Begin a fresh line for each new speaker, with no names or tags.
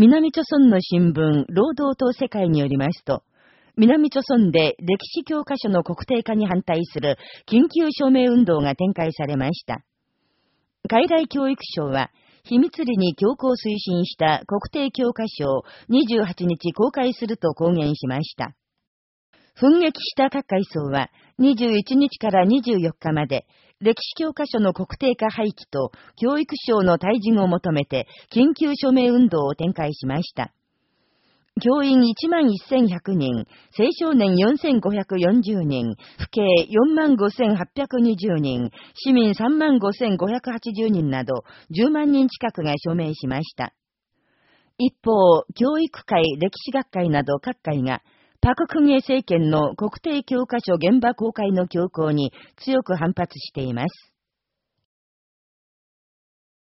南朝村の新聞、労働党世界によりますと、南朝村で歴史教科書の国定化に反対する緊急署名運動が展開されました。海外教育省は、秘密裏に強行推進した国定教科書を28日公開すると公言しました。奮撃した各階層は21日から24日まで歴史教科書の国定化廃棄と教育省の退陣を求めて緊急署名運動を展開しました。教員1万1100人、青少年4,540人、府警4万5820人、市民3万5580人など10万人近くが署名しました。一方、教育会、歴史学会など各界がパククンエ政権の国定教科書現場公開の強行に強く反発しています。